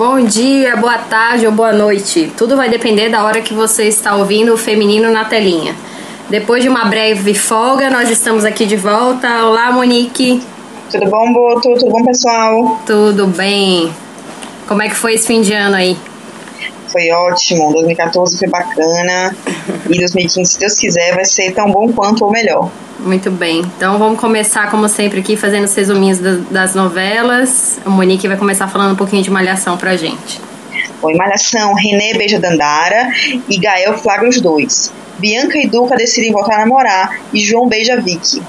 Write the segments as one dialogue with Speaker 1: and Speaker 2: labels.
Speaker 1: Bom dia, boa tarde ou boa noite. Tudo vai depender da hora que você está ouvindo o feminino na telinha. Depois de uma breve folga, nós estamos aqui de volta. Olá, Monique.
Speaker 2: Tudo bom, Boto? Tudo bom, pessoal?
Speaker 1: Tudo bem. Como é que foi esse fim de ano aí?
Speaker 2: Foi ótimo. 2014 foi bacana. E 2015, se Deus quiser, vai ser tão bom quanto ou melhor.
Speaker 1: Muito bem. Então vamos começar, como sempre, aqui fazendo os resuminhos das novelas. A Monique vai começar falando um pouquinho de Malhação pra gente.
Speaker 2: Bom, em Malhação, René beija Dandara e Gael flagra os dois. Bianca e Duca decidem voltar a namorar e João beija Vicky.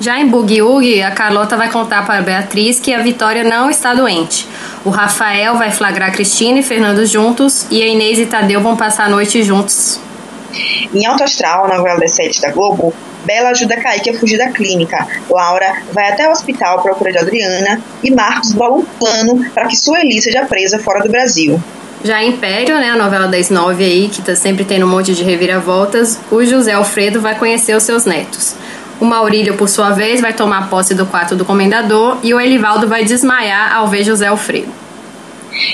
Speaker 1: Já em Boogie Woogie, a Carlota vai contar para Beatriz que a Vitória não está doente. O Rafael vai flagrar Cristina e Fernando juntos e a Inês e Tadeu vão passar a noite juntos.
Speaker 2: Em Alto Astral, na novela das sete da Globo, Bela ajuda Kaique a fugir da clínica. Laura vai até o hospital à procura de Adriana e Marcos bola um plano para que Sueli seja presa fora do Brasil.
Speaker 1: Já Império, né, a novela das nove aí, que tá sempre tendo um monte de reviravoltas, o José Alfredo vai conhecer os seus netos. O Maurílio, por sua vez, vai tomar posse do quarto do comendador e o Elivaldo vai desmaiar ao ver José Alfredo.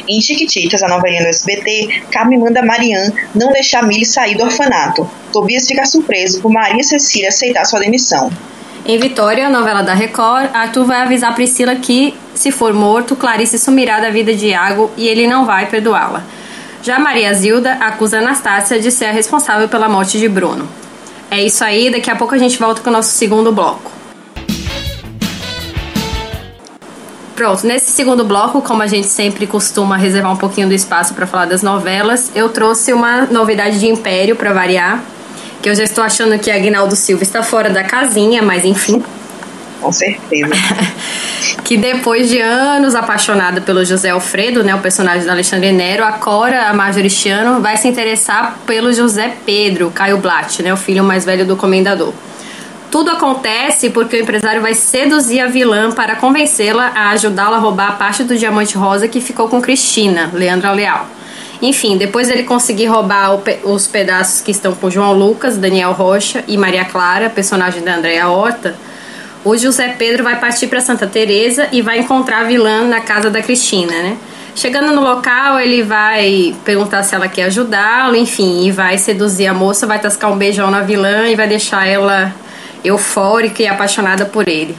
Speaker 2: Em Chiquititas, a novelinha do SBT, Carmen manda Marianne não deixar Millie sair do orfanato. Tobias fica surpreso por Maria Cecília aceitar sua demissão.
Speaker 1: Em Vitória, novela da Record, Arthur vai avisar Priscila que, se for morto, Clarice sumirá da vida de Iago e ele não vai perdoá-la. Já Maria Zilda acusa Anastácia de ser a responsável pela morte de Bruno. É isso aí, daqui a pouco a gente volta com o nosso segundo bloco. Pronto, nesse segundo bloco, como a gente sempre costuma reservar um pouquinho do espaço para falar das novelas, eu trouxe uma novidade de Império para variar, que eu já estou achando que a Aguinaldo Silva está fora da casinha, mas enfim.
Speaker 2: Com certeza.
Speaker 1: que depois de anos apaixonada pelo José Alfredo, né, o personagem do Alexandre Nero, a Cora, a Majoristiano, vai se interessar pelo José Pedro, Caio Blatt, né, o filho mais velho do comendador. Tudo acontece porque o empresário vai seduzir a vilã para convencê-la a ajudá-la a roubar a parte do diamante rosa que ficou com Cristina, Leandra Leal. Enfim, depois ele conseguir roubar os pedaços que estão com João Lucas, Daniel Rocha e Maria Clara, personagem da Andréa Horta, o José Pedro vai partir para Santa Teresa e vai encontrar a vilã na casa da Cristina, né? Chegando no local, ele vai perguntar se ela quer ajudá-lo, enfim, e vai seduzir a moça, vai tascar um beijão na vilã e vai deixar ela eufórica e apaixonada por ele.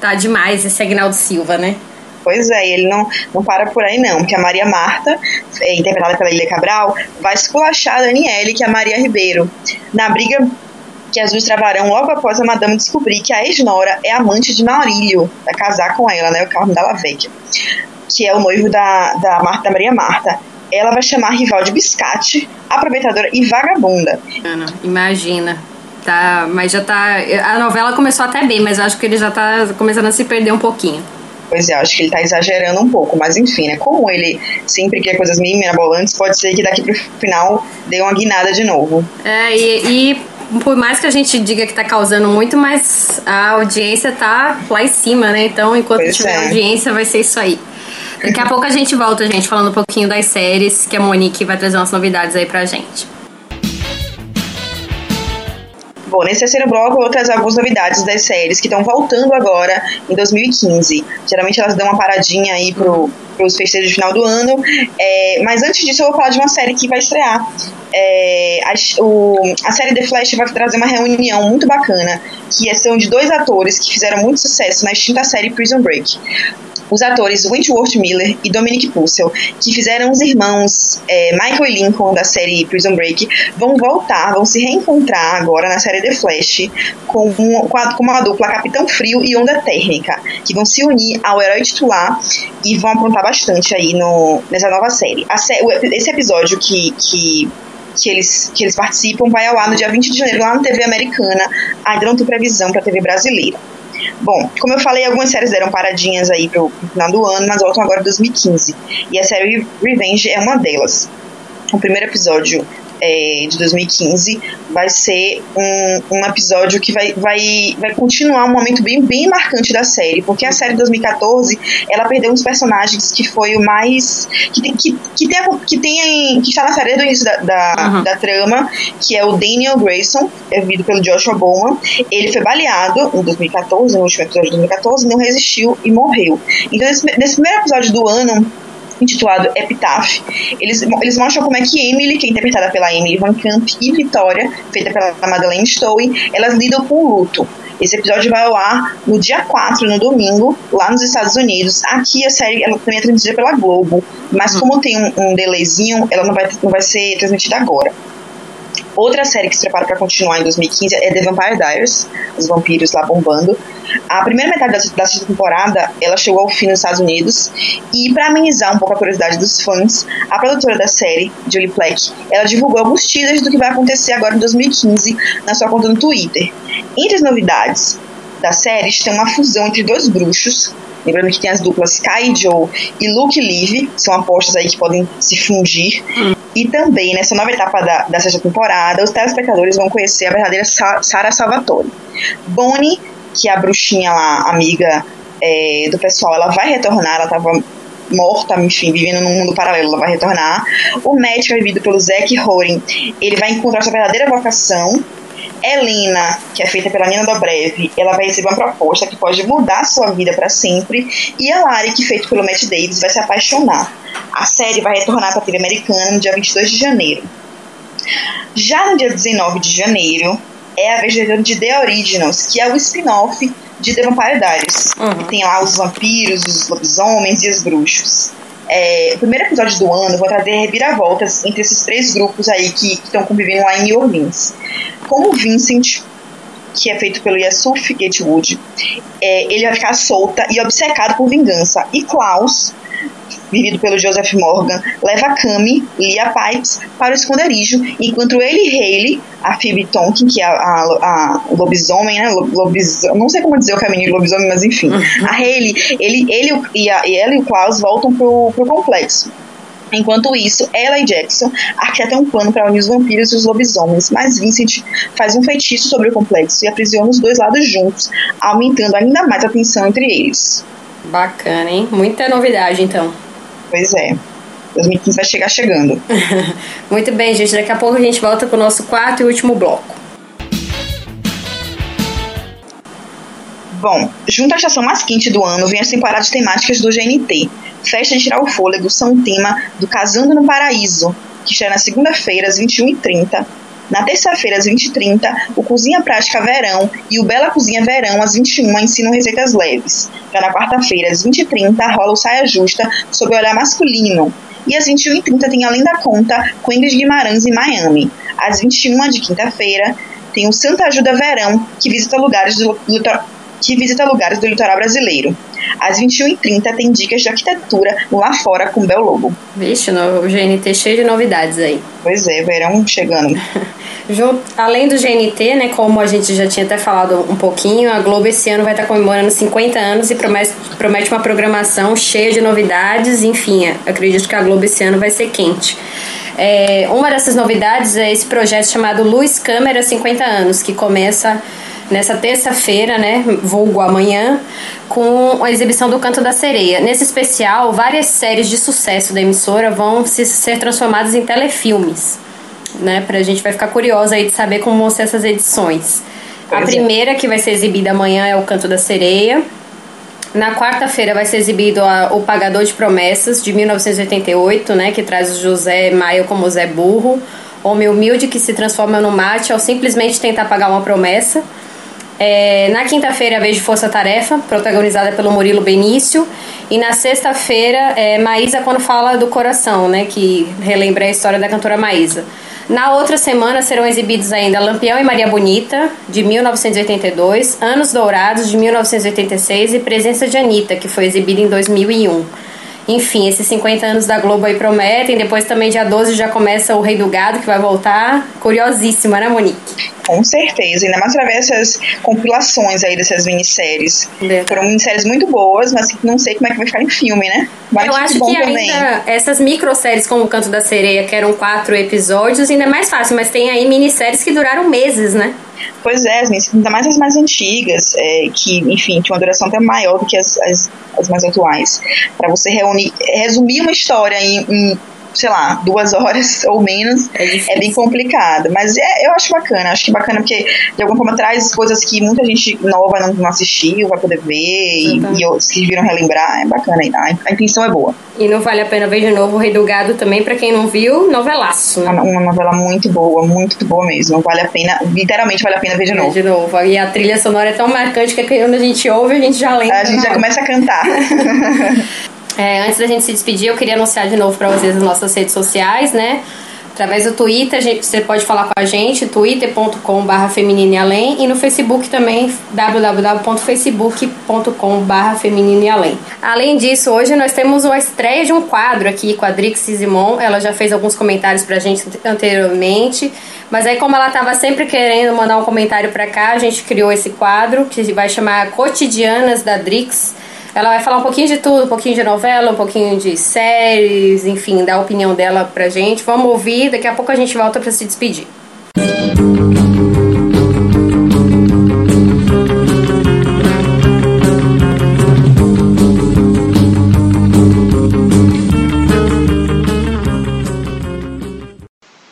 Speaker 1: Tá demais esse Agnaldo Silva, né?
Speaker 2: Pois é, ele não, não para por aí não, porque a Maria Marta, é, interpretada pela Ilha Cabral, vai esculachar a Daniele, que é a Maria Ribeiro, na briga que as duas travarão logo após a madame descobrir que a ex-nora é amante de Maurílio, vai casar com ela, né, o Carmo Dalla Vecchia, que é o noivo da, da, Marta, da Maria Marta. Ela vai chamar a rival de biscate, aproveitadora e vagabunda.
Speaker 1: Ana, imagina. Tá, mas já tá. A novela começou até bem, mas eu acho que ele já tá começando a se perder um pouquinho.
Speaker 2: Pois é, acho que ele tá exagerando um pouco, mas enfim, né? Como ele sempre quer coisas meio mirabolantes, pode ser que daqui pro final dê uma guinada de novo.
Speaker 1: É, e, e por mais que a gente diga que tá causando muito, mas a audiência tá lá em cima, né? Então, enquanto pois tiver é. audiência, vai ser isso aí. Daqui a pouco a gente volta, gente, falando um pouquinho das séries, que a Monique vai trazer umas novidades aí pra gente.
Speaker 2: Bom, nesse terceiro bloco eu vou trazer algumas novidades das séries que estão voltando agora em 2015. Geralmente elas dão uma paradinha aí pro, pros festejos de final do ano. É, mas antes disso eu vou falar de uma série que vai estrear. É, a, o, a série The Flash vai trazer uma reunião muito bacana, que é, são de dois atores que fizeram muito sucesso na extinta série Prison Break os atores Wentworth Miller e Dominic Purcell, que fizeram os irmãos é, Michael e Lincoln da série Prison Break, vão voltar, vão se reencontrar agora na série The Flash com, um, com, a, uma dupla Capitão Frio e Onda Térmica, que vão se unir ao herói titular e vão aprontar bastante aí no, nessa nova série. Sé esse episódio que, que que eles, que eles participam vai ao ar no dia 20 de janeiro lá na TV americana. Ainda não tem previsão para a TV brasileira. Bom, como eu falei, algumas séries deram paradinhas aí pro, pro final do ano, mas voltam agora em 2015. E a série Revenge é uma delas. O primeiro episódio é, de 2015 vai ser um, um episódio que vai, vai, vai continuar um momento bem, bem marcante da série, porque a série de 2014 ela perdeu uns personagens que foi o mais. que, tem, que, que, tem, que, tem, que está na série do início da, da, uhum. da trama, que é o Daniel Grayson, é vivido pelo Joshua Bowman. Ele foi baleado em 2014, no último episódio de 2014, não resistiu e morreu. Então, nesse, nesse primeiro episódio do ano, intitulado Epitaph. Eles, eles mostram como é que Emily, que é interpretada pela Emily Van Camp, e Vitória, feita pela Madeleine Stowe, elas lidam com o luto. Esse episódio vai ao ar no dia 4, no domingo, lá nos Estados Unidos. Aqui a série ela também é transmitida pela Globo, mas como tem um, um delayzinho, ela não vai, não vai ser transmitida agora. Outra série que se prepara para continuar em 2015 é The Vampire Diaries, os vampiros lá bombando. A primeira metade da, segunda temporada, ela chegou ao fim nos Estados Unidos e para amenizar um pouco a curiosidade dos fãs, a produtora da série, Julie Plec, ela divulgou alguns teasers do que vai acontecer agora em 2015 na sua conta no Twitter. Entre as novidades da série tem uma fusão entre dois bruxos, Lembrando que tem as duplas Kai Joe e Luke Live, são apostas aí que podem se fundir. Hum. E também, nessa nova etapa da, da sexta temporada, os telespectadores vão conhecer a verdadeira Sarah Salvatore. Bonnie, que é a bruxinha lá, amiga é, do pessoal, ela vai retornar, ela estava morta, enfim, vivendo num mundo paralelo, ela vai retornar. O médico, vivido pelo Zack Horin, ele vai encontrar sua verdadeira vocação. Helena, que é feita pela Nina Dobrev, ela vai receber uma proposta que pode mudar sua vida para sempre. E a Lari, que é feita pelo Matt Davis, vai se apaixonar. A série vai retornar para a TV americana no dia 22 de janeiro. Já no dia 19 de janeiro, é a vez de The Originals, que é o spin-off de The Vampire Diaries. Uhum. Tem lá os vampiros, os lobisomens e os bruxos. É, o primeiro episódio do ano vai trazer reviravoltas entre esses três grupos aí que estão convivendo lá em New Orleans. Como Vincent, que é feito pelo Yasuf Gatewood, é, ele vai ficar solta e obcecado por vingança. E Klaus, vivido pelo Joseph Morgan, leva Cami, Lia Pipes, para o esconderijo, enquanto ele e Hayley, a Phoebe Tonkin, que é a, a, a lobisomem, né? Lobis, não sei como dizer o caminho de lobisomem, mas enfim. Uhum. A Hayley, ele, ele, e, a, ela e o Klaus voltam pro, pro complexo. Enquanto isso, ela e Jackson arquitetam um plano para unir os vampiros e os lobisomens, mas Vincent faz um feitiço sobre o complexo e aprisiona os dois lados juntos, aumentando ainda mais a tensão entre eles.
Speaker 1: Bacana, hein? Muita novidade, então.
Speaker 2: Pois é. 2015 vai chegar chegando.
Speaker 1: Muito bem, gente. Daqui a pouco a gente volta com o nosso quarto e último bloco.
Speaker 2: Bom, junto à estação mais quente do ano, vem as temporadas temáticas do GNT. Festa de Tirar o Fôlego são o tema do Casando no Paraíso, que estreia na segunda-feira, às 21h30, na terça-feira, às 20h30, o Cozinha Prática Verão e o Bela Cozinha Verão, às 21 ensinam receitas leves. Já na quarta-feira, às 20h30, rola o Saia Justa sobre o olhar masculino. E às 21h30 tem Além da Conta com Ingrid Guimarães em Miami. Às 21 de quinta-feira, tem o Santa Ajuda Verão, que visita lugares do, que visita lugares do litoral brasileiro. Às 21h30 tem dicas de arquitetura lá fora com Bel Lobo.
Speaker 1: Vixe, o GNT cheio de novidades aí.
Speaker 2: Pois é, verão chegando.
Speaker 1: Além do GNT, né, como a gente já tinha até falado um pouquinho, a Globo esse ano vai estar comemorando 50 anos e promete, promete uma programação cheia de novidades. Enfim, acredito que a Globo esse ano vai ser quente. É, uma dessas novidades é esse projeto chamado Luz Câmera 50 anos, que começa nessa terça-feira, né, vulgo amanhã, com a exibição do Canto da Sereia. Nesse especial, várias séries de sucesso da emissora vão se, ser transformadas em telefilmes, né, pra gente vai ficar curiosa aí de saber como vão ser essas edições. A é. primeira que vai ser exibida amanhã é o Canto da Sereia. Na quarta-feira vai ser exibido a, O Pagador de Promessas, de 1988, né, que traz o José Maio como Zé Burro, homem humilde que se transforma no mate ao simplesmente tentar pagar uma promessa. É, na quinta-feira, a vez de Força Tarefa, protagonizada pelo Murilo Benício. E na sexta-feira, é, Maísa quando fala do coração, né? Que relembra a história da cantora Maísa. Na outra semana serão exibidos ainda Lampião e Maria Bonita, de 1982, Anos Dourados, de 1986 e Presença de Anitta, que foi exibida em 2001. Enfim, esses 50 anos da Globo aí prometem. Depois também, dia 12, já começa o Rei do Gado, que vai voltar. Curiosíssima, né, Monique?
Speaker 2: Com certeza, ainda mais através dessas compilações aí dessas minisséries. É. Foram minisséries muito boas, mas não sei como é que vai ficar em filme, né?
Speaker 1: Vai Eu acho que também. ainda essas microséries como o Canto da Sereia, que eram quatro episódios, ainda é mais fácil, mas tem aí minisséries que duraram meses, né?
Speaker 2: Pois é, ainda mais as mais antigas, é, que, enfim, tinham uma duração até maior do que as, as, as mais atuais. Para você reunir, resumir uma história em, em sei lá, duas horas ou menos, é, é bem complicado. Mas é, eu acho bacana, acho que bacana porque de alguma forma traz coisas que muita gente nova não, não assistiu, vai poder ver, e, e outros que viram relembrar, é bacana, a, a intenção é boa.
Speaker 1: E não vale a pena ver de novo o Rei do Gado também, para quem não viu, novelaço.
Speaker 2: Né? Uma, uma, novela muito boa, muito boa mesmo. Vale a pena, literalmente vale a pena ver de novo.
Speaker 1: De novo. E a trilha sonora é tão marcante que quando a gente ouve, a gente já lembra.
Speaker 2: A gente já começa a cantar.
Speaker 1: é, antes da gente se despedir, eu queria anunciar de novo para vocês as nossas redes sociais, né? Através do Twitter, gente, você pode falar com a gente, twitter.com.br e além, e no Facebook também, www.facebook.com.br feminino e além. Além disso, hoje nós temos uma estreia de um quadro aqui com a Drix Simon, ela já fez alguns comentários pra gente anteriormente, mas aí como ela estava sempre querendo mandar um comentário pra cá, a gente criou esse quadro, que vai chamar Cotidianas da Drix, ela vai falar um pouquinho de tudo, um pouquinho de novela, um pouquinho de séries, enfim, dar a opinião dela pra gente. Vamos ouvir, daqui a pouco a gente volta para se despedir.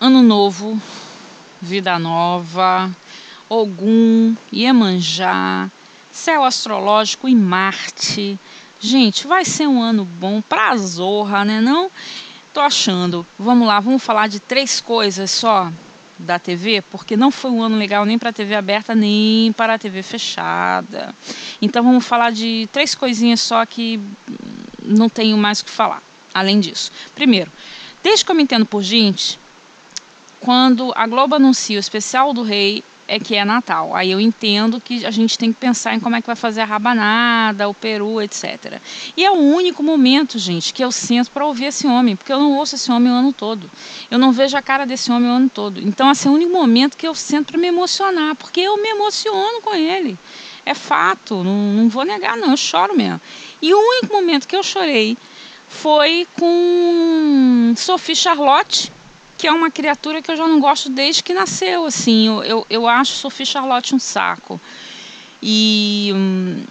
Speaker 3: Ano novo, vida nova, Ogum, Iemanjá, céu astrológico em Marte. Gente, vai ser um ano bom pra Zorra, né? Não? Tô achando. Vamos lá, vamos falar de três coisas só da TV, porque não foi um ano legal nem para a TV aberta nem para a TV fechada. Então vamos falar de três coisinhas só que não tenho mais o que falar. Além disso, primeiro, desde que eu me entendo por gente, quando a Globo anuncia o especial do Rei, é que é Natal. Aí eu entendo que a gente tem que pensar em como é que vai fazer a rabanada, o peru, etc. E é o único momento, gente, que eu sinto para ouvir esse homem, porque eu não ouço esse homem o ano todo. Eu não vejo a cara desse homem o ano todo. Então, esse é o único momento que eu sinto para me emocionar, porque eu me emociono com ele. É fato, não, não vou negar, não, eu choro mesmo. E o único momento que eu chorei foi com Sophie Charlotte que é uma criatura que eu já não gosto desde que nasceu, assim. Eu, eu, eu acho Sophie Charlotte um saco. E. Hum,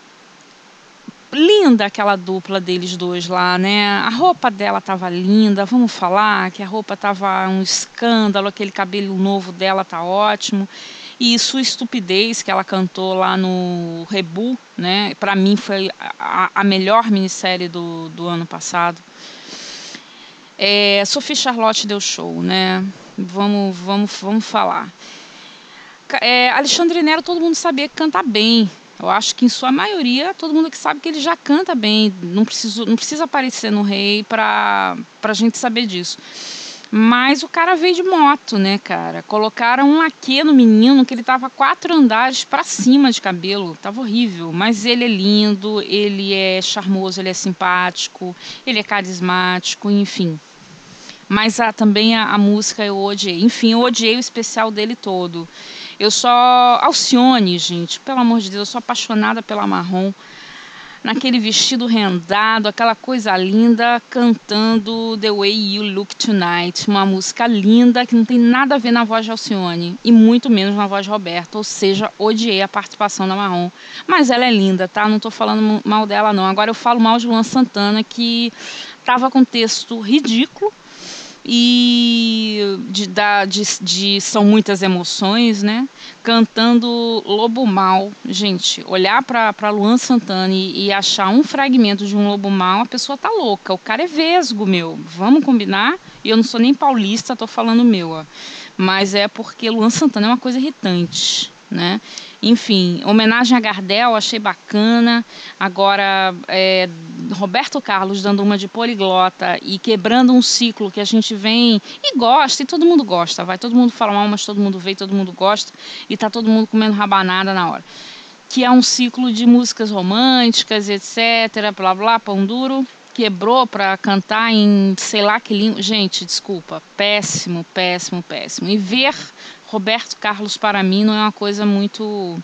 Speaker 3: linda aquela dupla deles dois lá, né? A roupa dela tava linda, vamos falar que a roupa tava um escândalo, aquele cabelo novo dela tá ótimo. E sua estupidez que ela cantou lá no Rebu, né? Para mim foi a, a melhor minissérie do, do ano passado. É, Sophie Charlotte deu show, né? Vamos, vamos, vamos falar. É, Alexandre Nero, todo mundo sabia que canta bem. Eu acho que em sua maioria todo mundo que sabe que ele já canta bem. Não precisa, não precisa aparecer no Rei para a gente saber disso. Mas o cara veio de moto, né, cara? Colocaram um laque no menino que ele tava quatro andares para cima de cabelo. Tava horrível. Mas ele é lindo, ele é charmoso, ele é simpático, ele é carismático, enfim. Mas a, também a, a, música eu odiei. Enfim, eu odiei o especial dele todo. Eu só. Alcione, gente, pelo amor de Deus, eu sou apaixonada pela Marrom. Naquele vestido rendado, aquela coisa linda, cantando The Way You Look Tonight. Uma música linda que não tem nada a ver na voz de Alcione. E muito menos na voz de Roberto. Ou seja, odiei a participação da Marrom. Mas ela é linda, tá? Não tô falando mal dela, não. Agora eu falo mal de Luan Santana, que tava com texto ridículo e de, da, de, de, são muitas emoções, né? Cantando Lobo Mal, gente, olhar para Luan Santana e, e, achar um fragmento de um Lobo Mal, a pessoa tá louca. O cara é vesgo, meu. Vamos combinar? E eu não sou nem paulista, tô falando meu, ó. Mas é porque Luan Santana é uma coisa irritante, né? Enfim, homenagem a Gardel, achei bacana. Agora, é, Roberto Carlos dando uma de poliglota e quebrando um ciclo que a gente vem e gosta, e todo mundo gosta, vai todo mundo fala mal, mas todo mundo vê, todo mundo gosta, e tá todo mundo comendo rabanada na hora. Que é um ciclo de músicas românticas, etc, blá blá, pão duro quebrou para cantar em sei lá que língua. Gente, desculpa, péssimo, péssimo, péssimo. E ver Roberto Carlos para mim não é uma coisa muito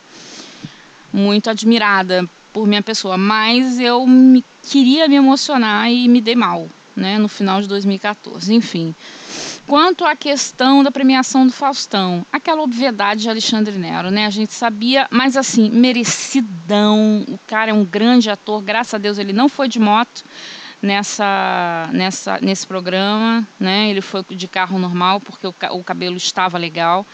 Speaker 3: muito admirada por minha pessoa, mas eu me, queria me emocionar e me dei mal, né, no final de 2014. Enfim, quanto à questão da premiação do Faustão, aquela obviedade de Alexandre Nero, né, a gente sabia, mas assim, merecidão, o cara é um grande ator, graças a Deus ele não foi de moto, nessa, nessa, nesse programa, né? Ele foi de carro normal porque o, o cabelo estava legal.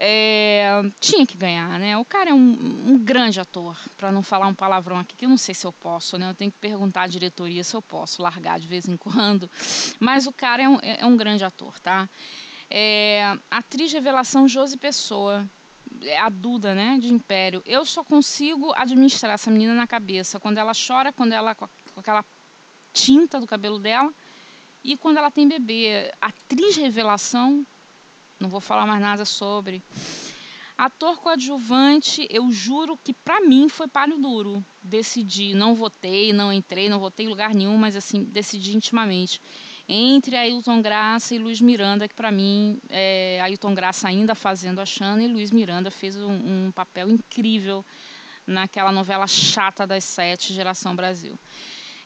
Speaker 3: É, tinha que ganhar, né? O cara é um, um grande ator, para não falar um palavrão aqui, que eu não sei se eu posso, né? Eu tenho que perguntar à diretoria se eu posso largar de vez em quando. Mas o cara é um, é um grande ator, tá? É, atriz revelação Josi Pessoa, é a Duda, né, de Império. Eu só consigo administrar essa menina na cabeça quando ela chora, quando ela com aquela tinta do cabelo dela e quando ela tem bebê. Atriz revelação, não vou falar mais nada sobre. Ator coadjuvante, eu juro que para mim foi palho duro. Decidi, não votei, não entrei, não votei em lugar nenhum, mas assim, decidi intimamente. Entre Ailton Graça e Luiz Miranda, que para mim, é, Ailton Graça ainda fazendo a Xana e Luiz Miranda fez um, um papel incrível naquela novela chata das sete, Geração Brasil.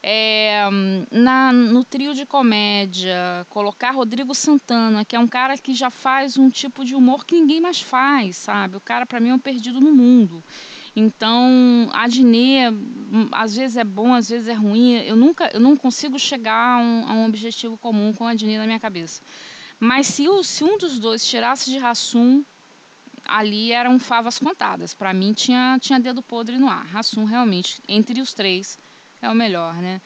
Speaker 3: É, na, no trio de comédia, colocar Rodrigo Santana, que é um cara que já faz um tipo de humor que ninguém mais faz, sabe? O cara, para mim, é um perdido no mundo. Então, a Dinê, às vezes é bom, às vezes é ruim. Eu nunca, eu não consigo chegar a um, a um objetivo comum com a Dinê na minha cabeça. Mas se, o, se um dos dois tirasse de Rassum, ali eram favas contadas. Para mim, tinha, tinha dedo podre no ar. Rassum, realmente, entre os três, é o melhor, né?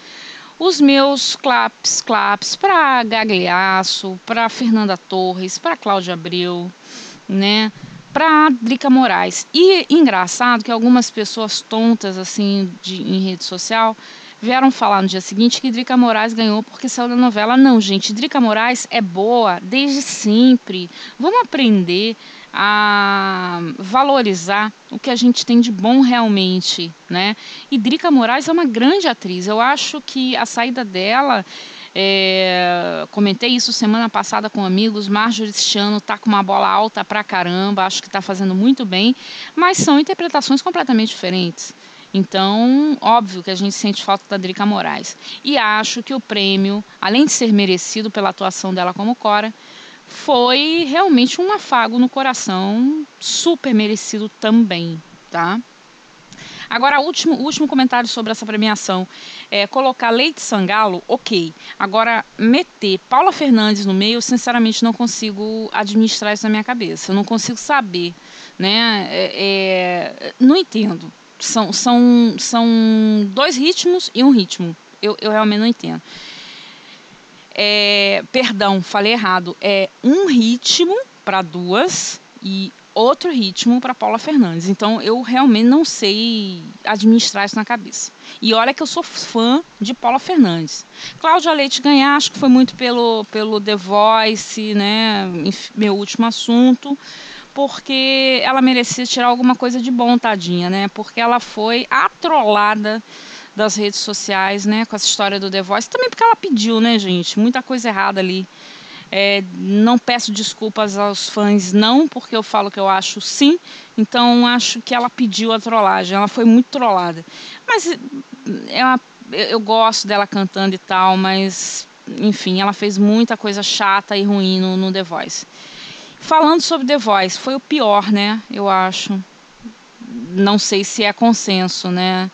Speaker 3: Os meus claps, claps para Gagliasso, para Fernanda Torres, para Cláudia Abreu, né? Para Drica Moraes. E engraçado que algumas pessoas tontas assim de, em rede social vieram falar no dia seguinte que Drica Moraes ganhou porque saiu da novela. Não, gente, Drica Moraes é boa desde sempre. Vamos aprender a valorizar o que a gente tem de bom realmente, né? E Drica Moraes é uma grande atriz. Eu acho que a saída dela é, comentei isso semana passada com amigos. Marjorie Stiano tá com uma bola alta pra caramba, acho que está fazendo muito bem, mas são interpretações completamente diferentes. Então, óbvio que a gente sente falta da Drica Moraes. E acho que o prêmio, além de ser merecido pela atuação dela como Cora, foi realmente um afago no coração, super merecido também, tá? Agora, último, último comentário sobre essa premiação. É, colocar Leite Sangalo, ok. Agora, meter Paula Fernandes no meio, sinceramente, não consigo administrar isso na minha cabeça. Eu não consigo saber, né? É, é, não entendo. São, são, são dois ritmos e um ritmo. Eu, eu realmente não entendo. É, perdão, falei errado. É um ritmo para duas e outro ritmo para Paula Fernandes. Então eu realmente não sei administrar isso na cabeça. E olha que eu sou fã de Paula Fernandes. Cláudia Leite ganhar, acho que foi muito pelo, pelo The Voice, né? Meu último assunto. Porque ela merecia tirar alguma coisa de bom, tadinha, né? Porque ela foi atrolada das redes sociais, né, com essa história do The Voice. Também porque ela pediu, né, gente? Muita coisa errada ali. É, não peço desculpas aos fãs, não, porque eu falo que eu acho sim. Então acho que ela pediu a trollagem. Ela foi muito trollada. Mas é uma, eu gosto dela cantando e tal, mas enfim, ela fez muita coisa chata e ruim no, no The Voice. Falando sobre The Voice, foi o pior, né? Eu acho não sei se é consenso, né?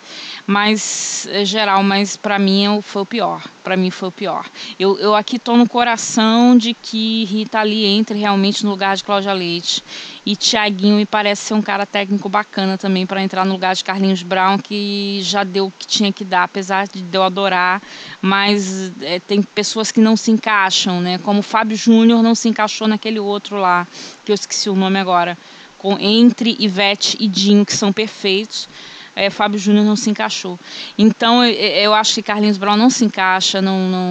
Speaker 3: Mas é geral, mas para mim foi o pior. Para mim foi o pior. Eu, eu aqui tô no coração de que Rita Lee entre realmente no lugar de Cláudia Leite e Tiaguinho me parece ser um cara técnico bacana também para entrar no lugar de Carlinhos Brown que já deu o que tinha que dar, apesar de eu adorar, mas é, tem pessoas que não se encaixam, né? Como Fábio Júnior não se encaixou naquele outro lá que eu esqueci o nome agora com, entre Ivete e Dinho, que são perfeitos. É, Fábio Júnior não se encaixou. Então eu, eu, acho que Carlinhos Brown não se encaixa, não, não,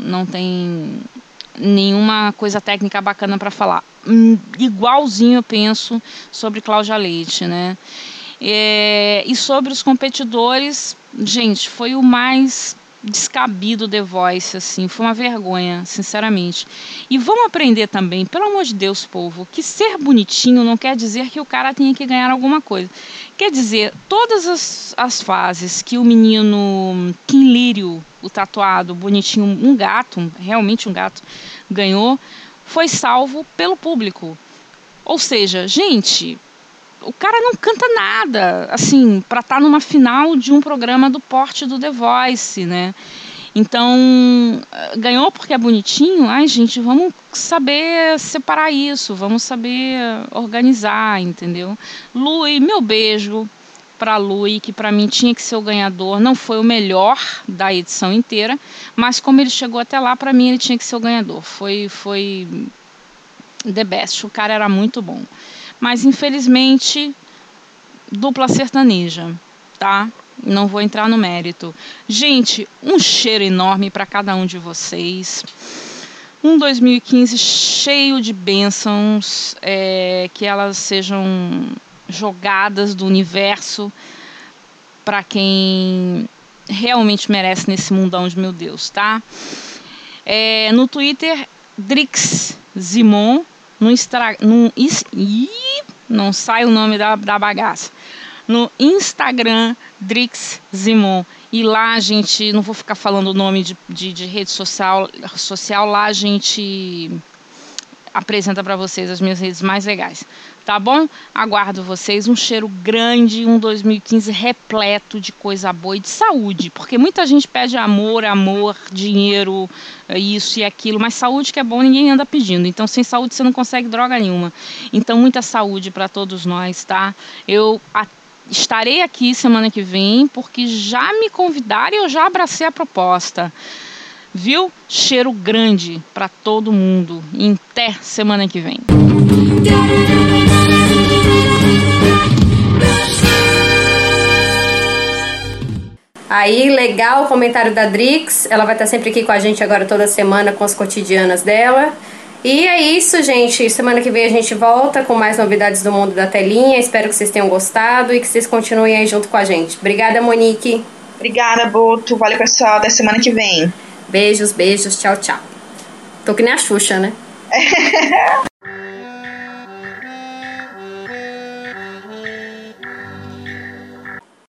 Speaker 3: não tem nenhuma coisa técnica bacana para falar. Hum, igualzinho eu penso sobre Cláudia Leite, né? É, e sobre os competidores, gente, foi o mais descabido The Voice, assim, foi uma vergonha, sinceramente. E vamos aprender também, pelo amor de Deus, povo, que ser bonitinho não quer dizer que o cara tenha que ganhar alguma coisa. Quer dizer, todas as, as fases que o menino Kim Lírio, o tatuado, bonitinho, um gato, realmente um gato, ganhou, foi salvo pelo público. Ou seja, gente, o cara não canta nada, assim, para estar tá numa final de um programa do porte do The Voice, né? Então, ganhou porque é bonitinho? Ai, gente, vamos saber separar isso, vamos saber organizar, entendeu? Lui, meu beijo para Lui, que para mim tinha que ser o ganhador. Não foi o melhor da edição inteira, mas como ele chegou até lá, para mim ele tinha que ser o ganhador. Foi foi the best. O cara era muito bom. Mas infelizmente dupla sertaneja, tá? Não vou entrar no mérito. Gente, um cheiro enorme para cada um de vocês. Um 2015 cheio de bênçãos, é, que elas sejam jogadas do universo para quem realmente merece nesse mundão de meu Deus, tá? É, no Twitter, Drix Zimon. No, Instagram. no ih, não sai o nome da, da bagaça no Instagram Drix Zimon. E lá a gente, não vou ficar falando o nome de, de, de rede social, social, lá a gente apresenta para vocês as minhas redes mais legais. Tá bom? Aguardo vocês. Um cheiro grande, um 2015 repleto de coisa boa e de saúde. Porque muita gente pede amor, amor, dinheiro, isso e aquilo, mas saúde que é bom ninguém anda pedindo. Então, sem saúde você não consegue droga nenhuma. Então, muita saúde para todos nós, tá? Eu estarei aqui semana que vem porque já me convidaram e eu já abracei a proposta. Viu? Cheiro grande para todo mundo. E até semana que vem.
Speaker 1: Aí, legal o comentário da Drix. Ela vai estar sempre aqui com a gente agora toda semana com as cotidianas dela. E é isso, gente. Semana que vem a gente volta com mais novidades do mundo da telinha. Espero que vocês tenham gostado e que vocês continuem aí junto com a gente. Obrigada, Monique.
Speaker 2: Obrigada, Boto. Valeu, pessoal. Até semana que vem.
Speaker 1: Beijos, beijos. Tchau, tchau. Tô que nem a Xuxa, né?